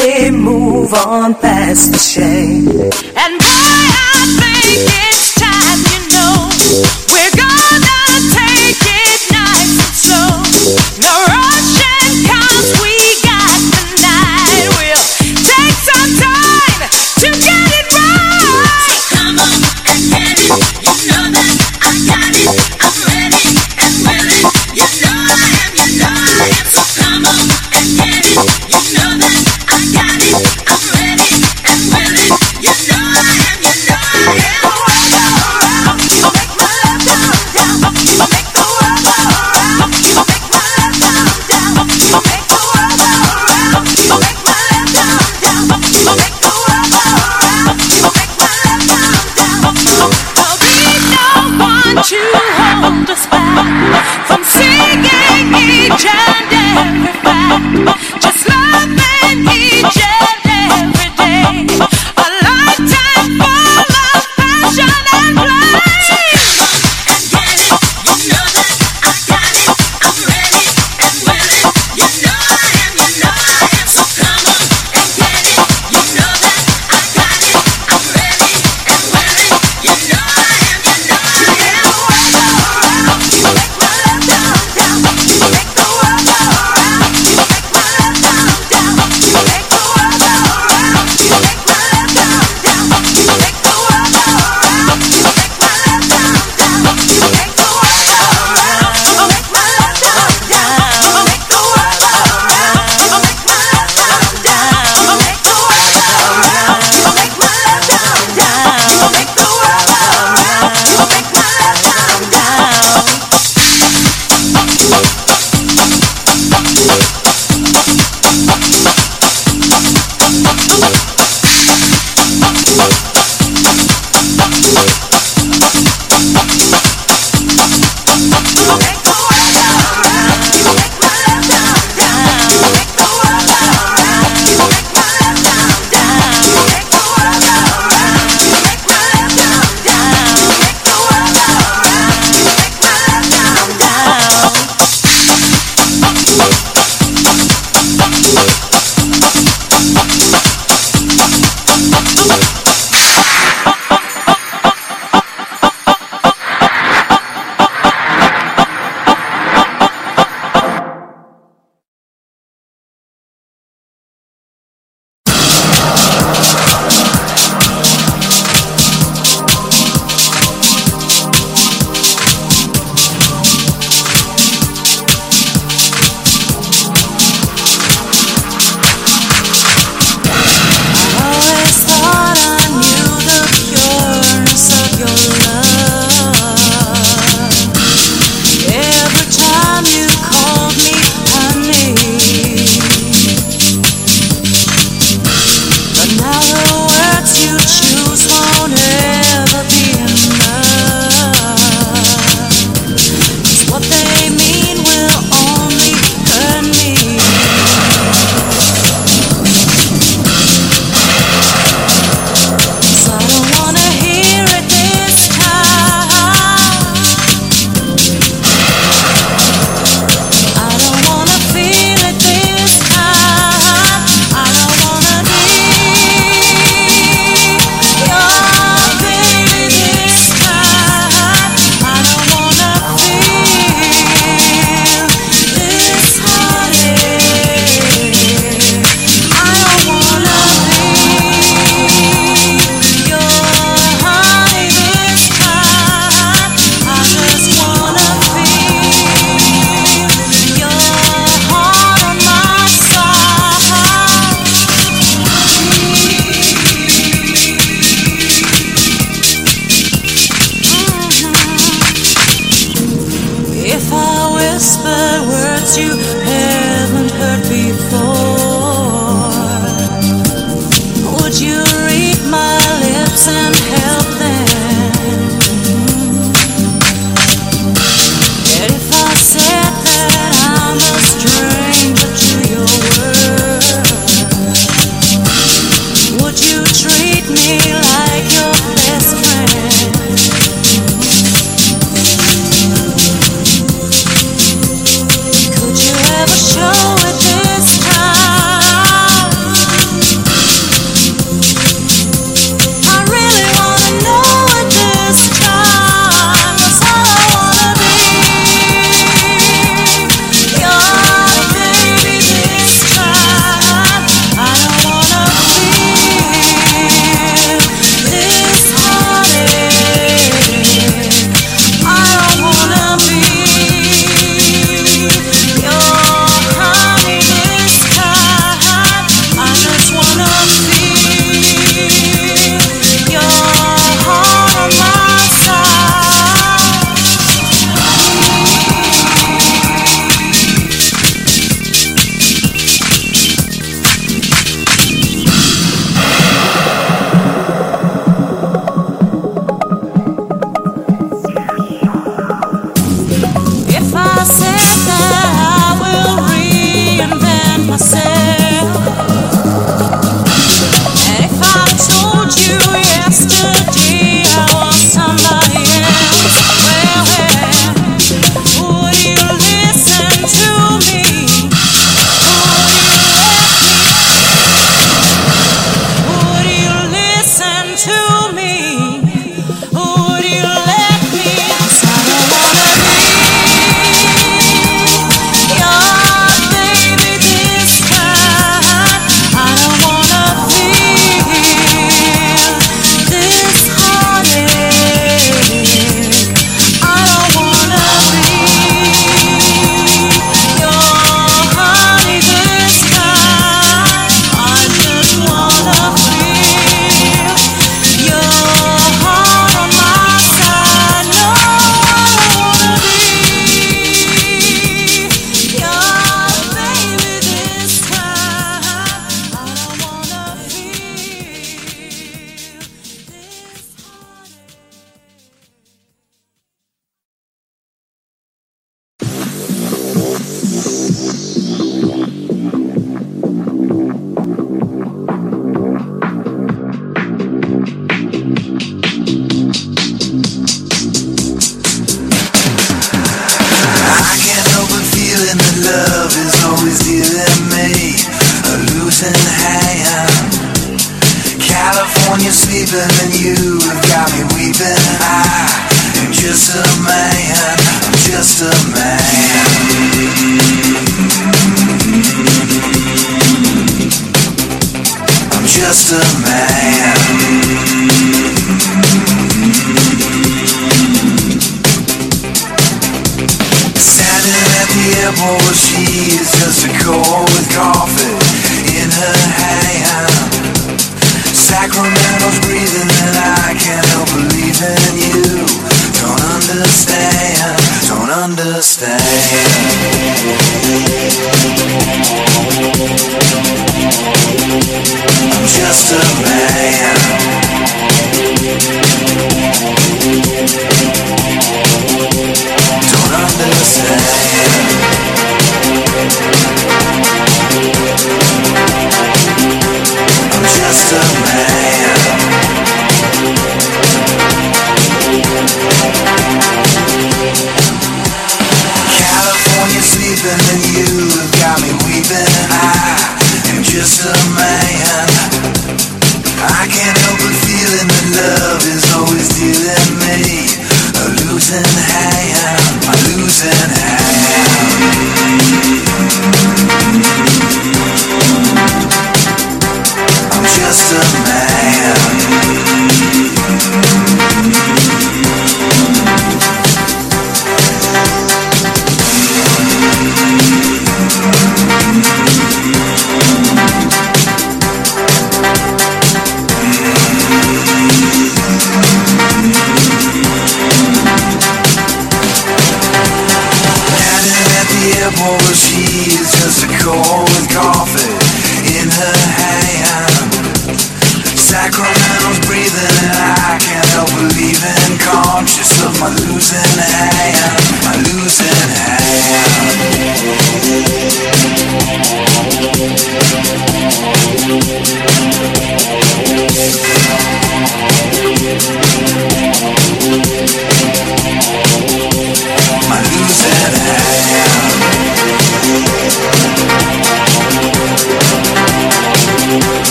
we move on past the shame. And boy, I think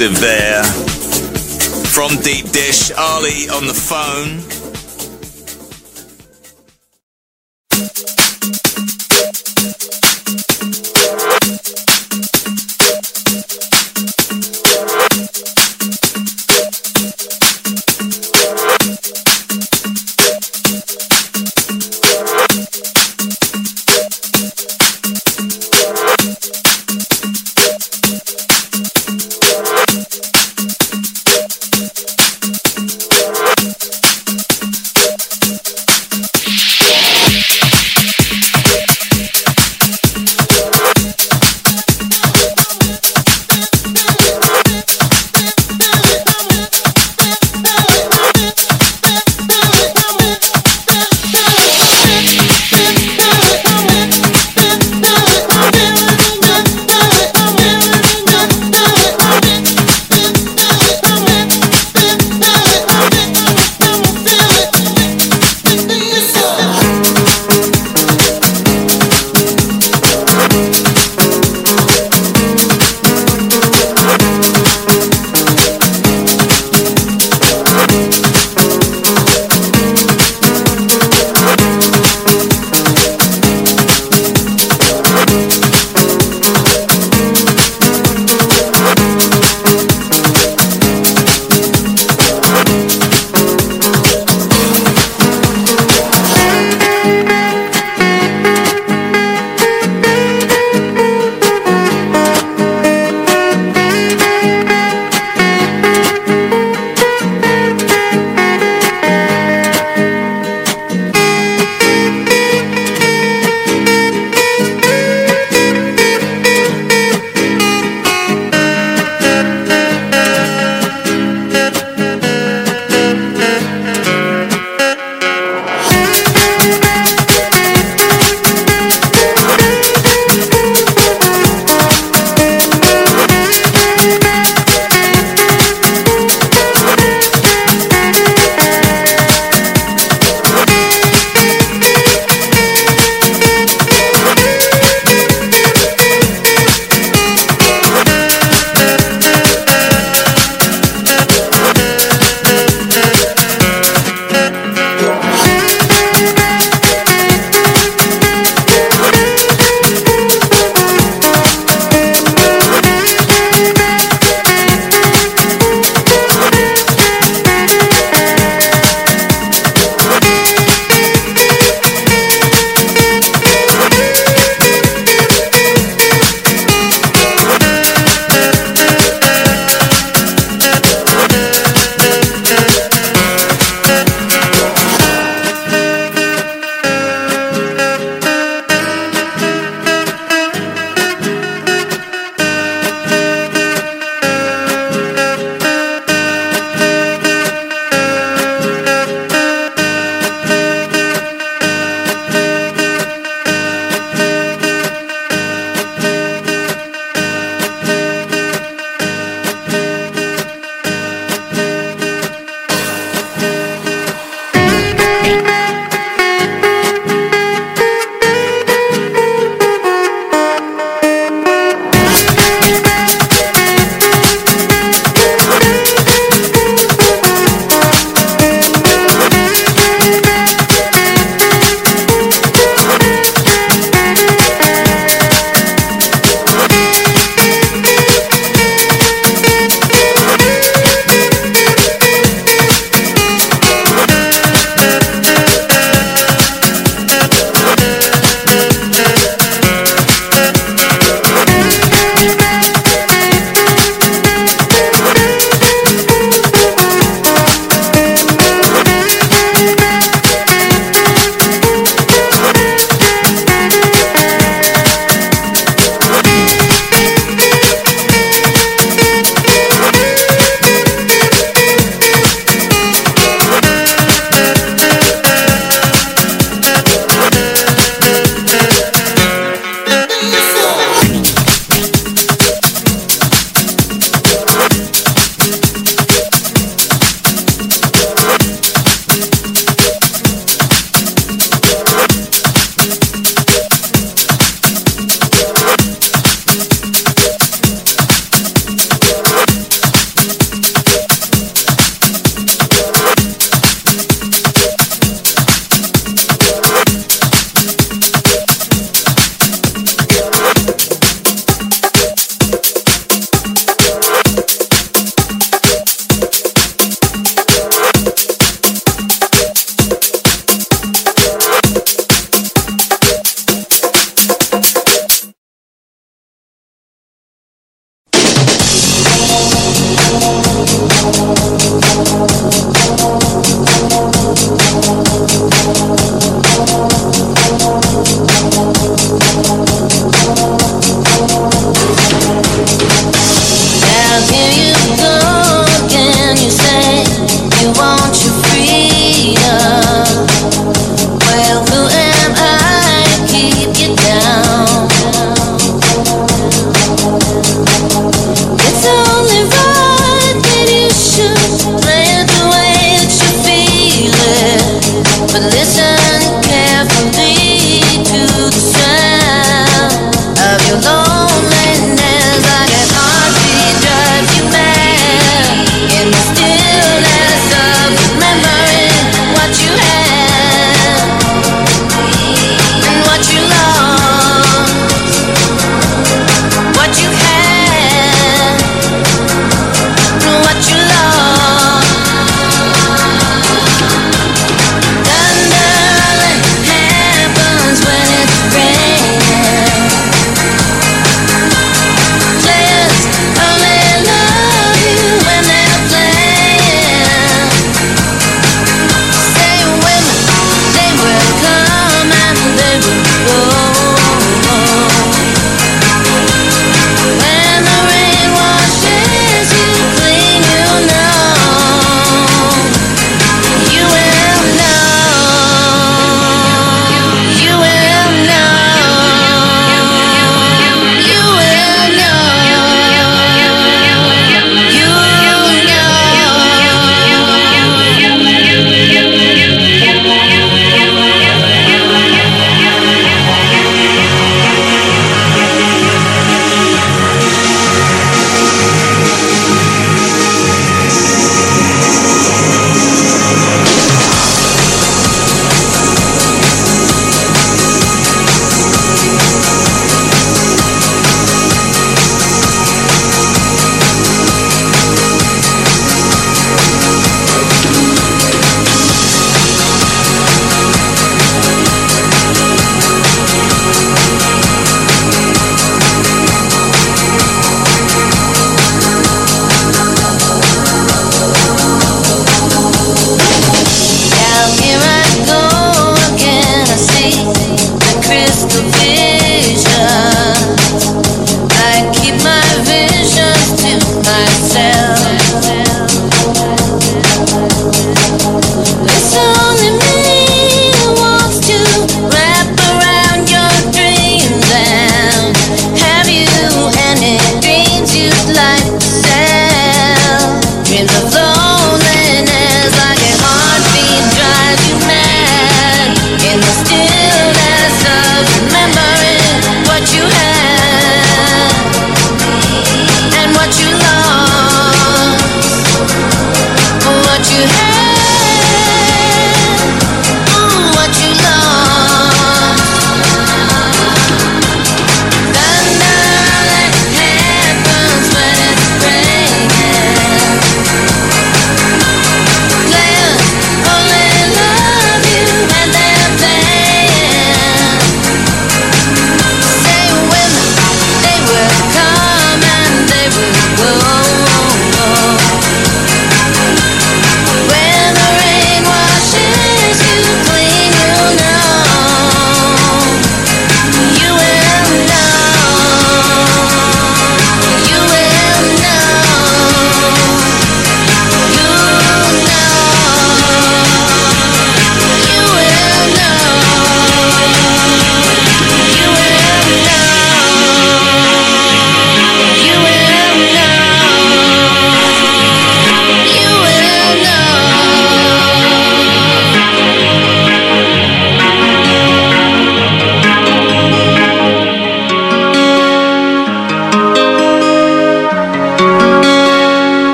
Exclusive there. From Deep Dish, Ali on the phone.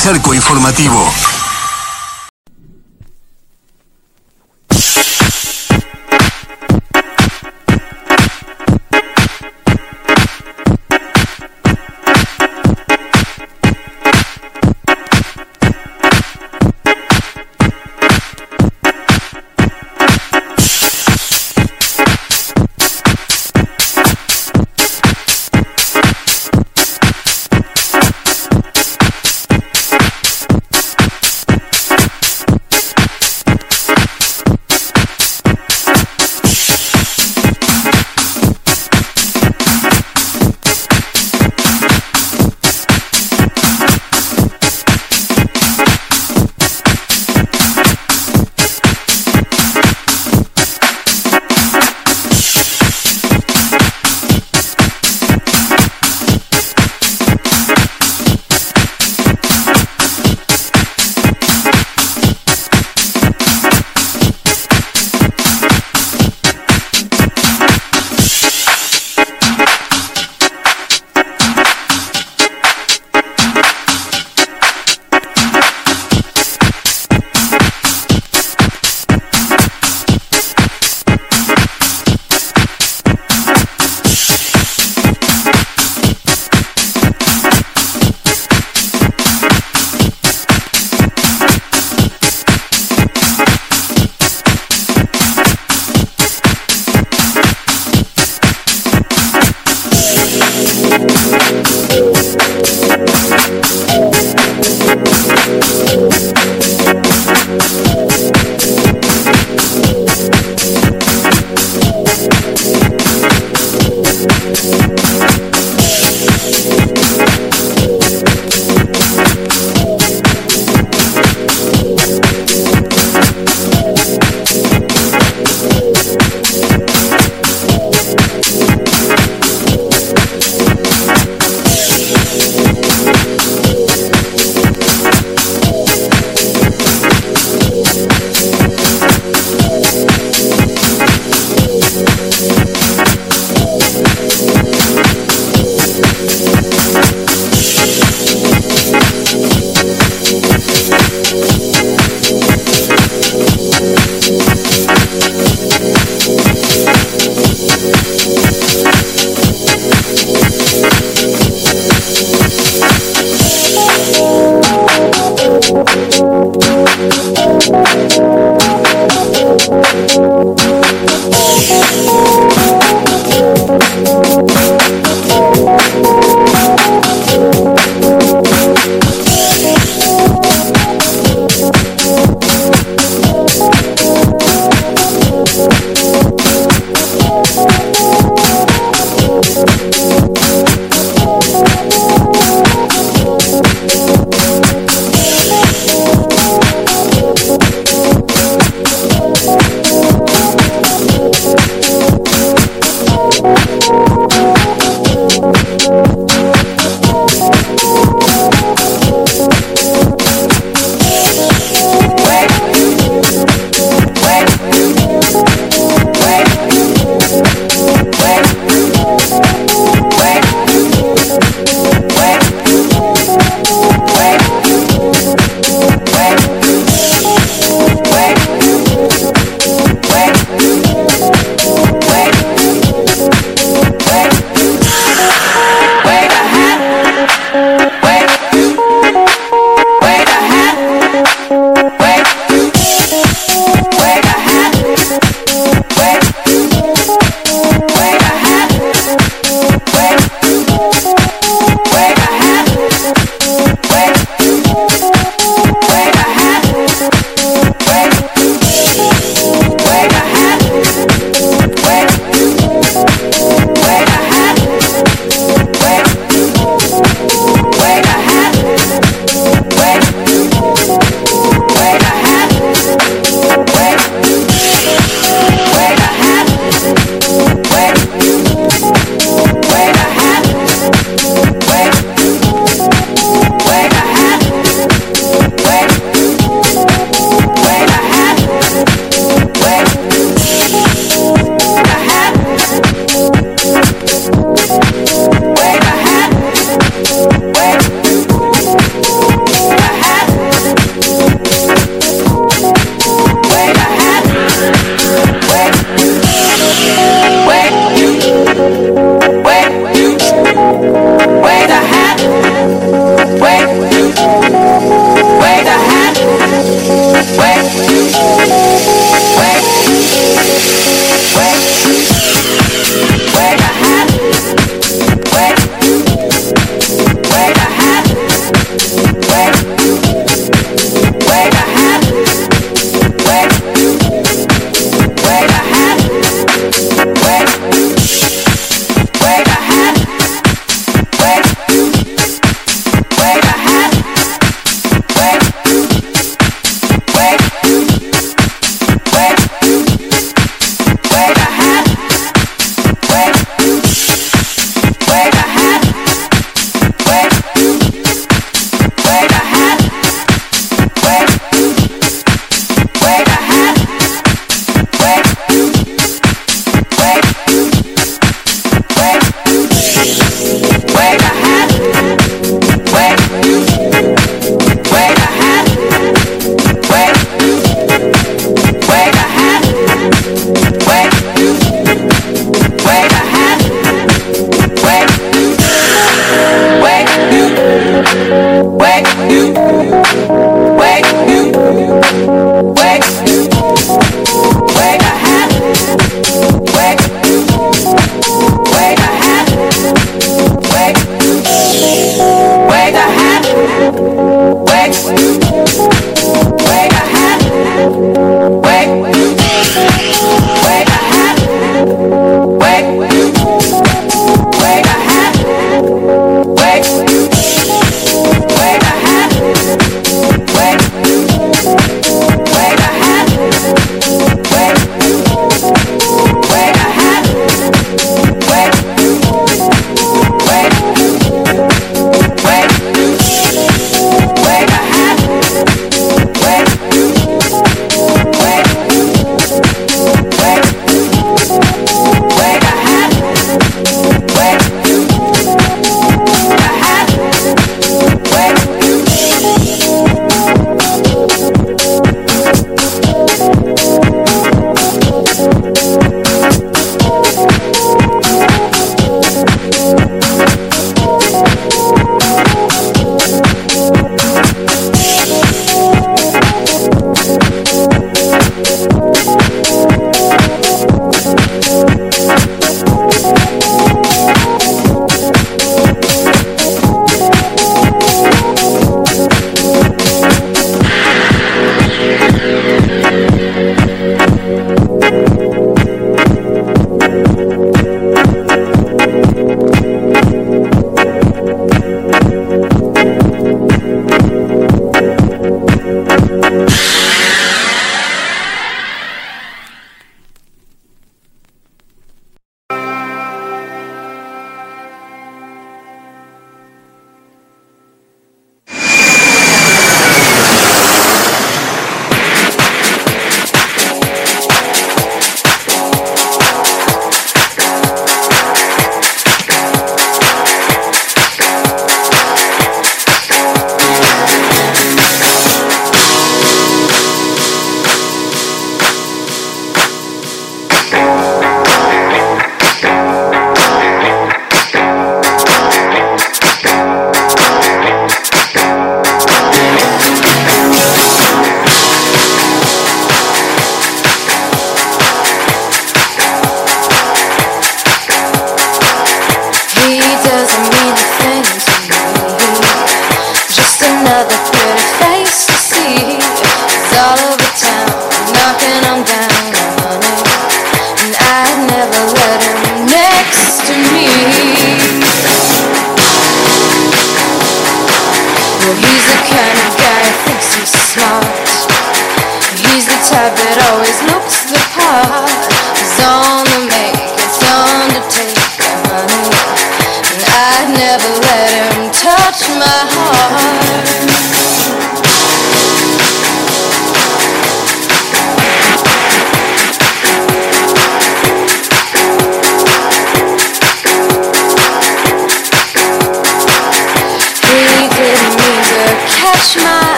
Cerco informativo.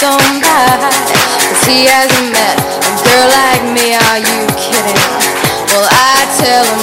gone by. Cause he hasn't met a girl like me, are you kidding? Well, I tell him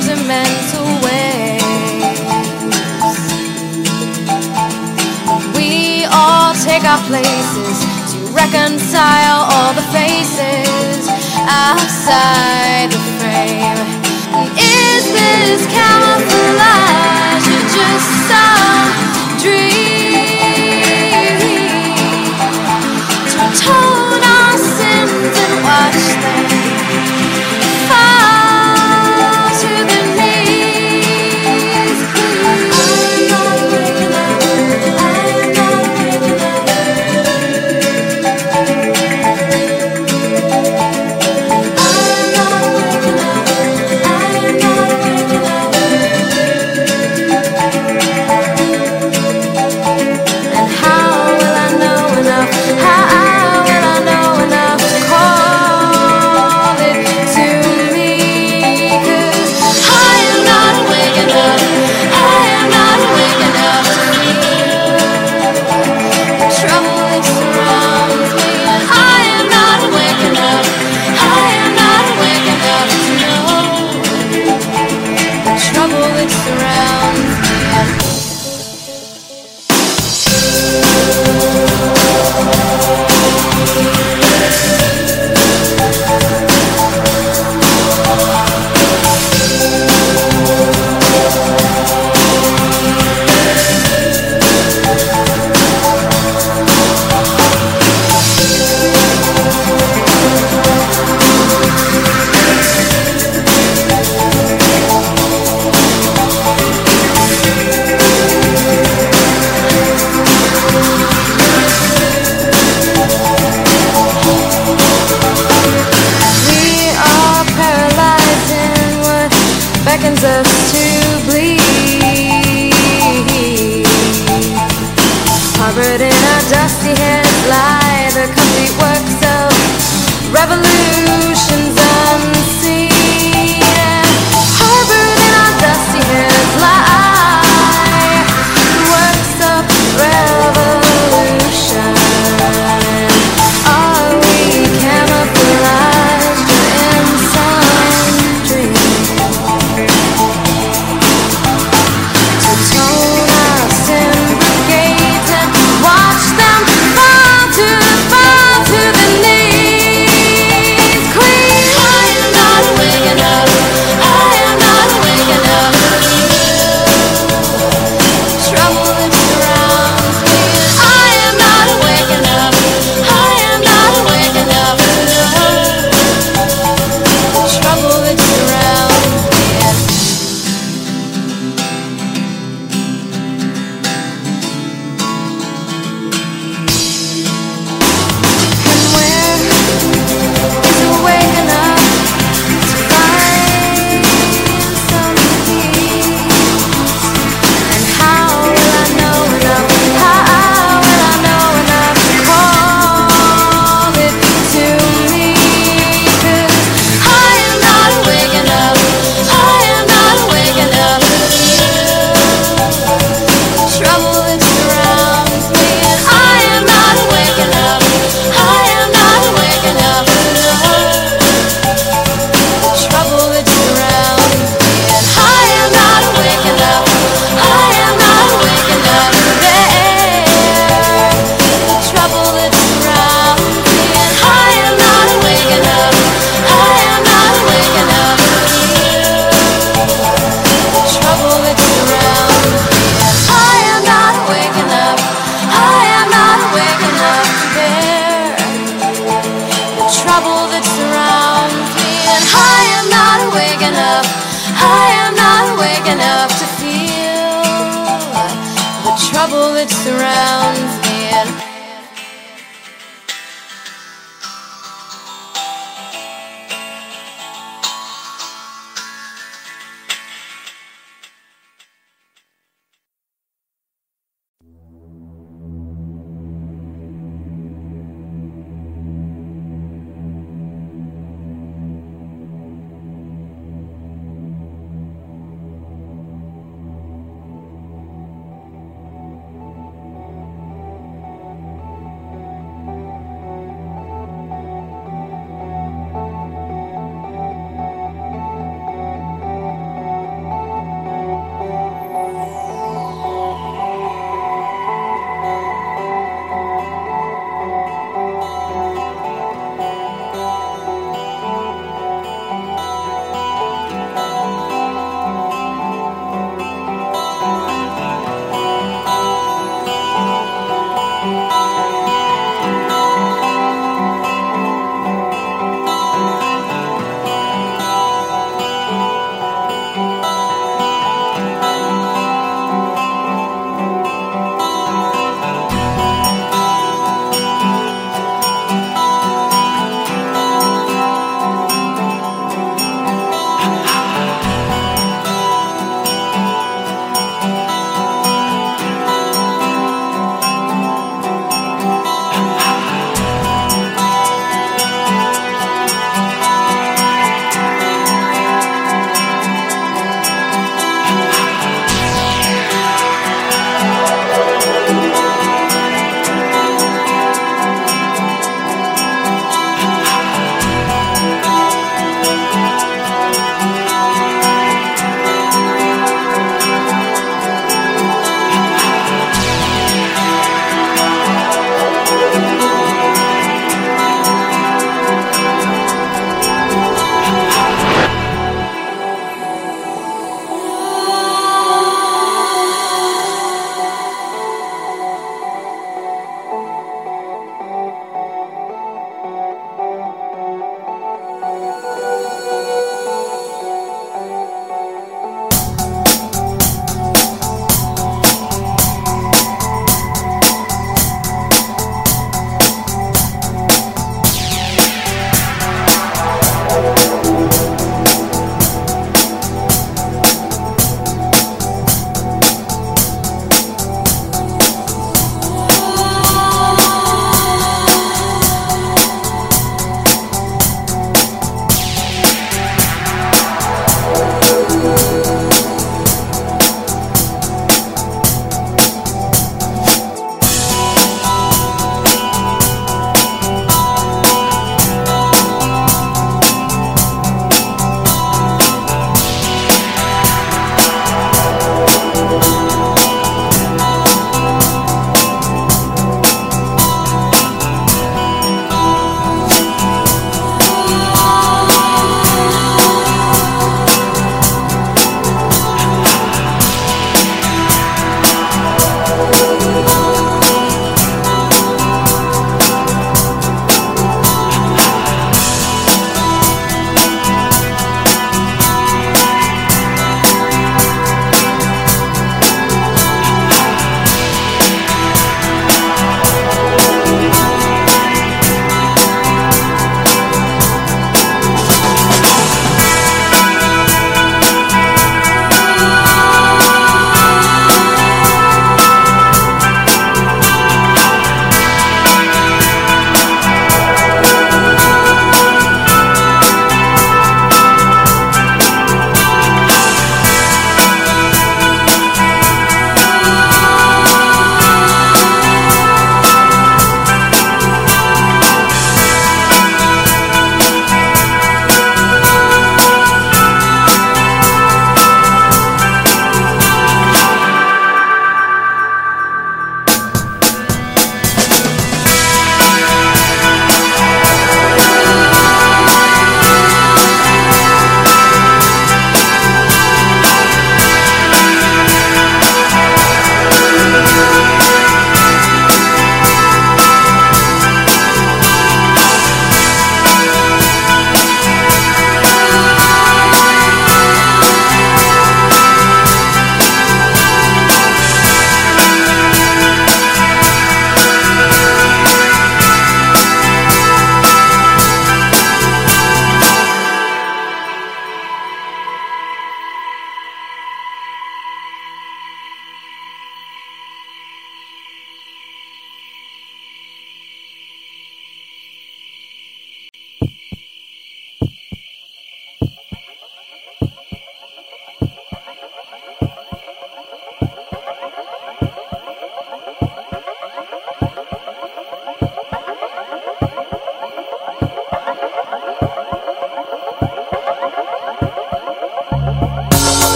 sentimental ways. We all take our places to reconcile all the faces outside the frame. And is this camouflage or just some? Around. Me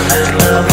I'm love.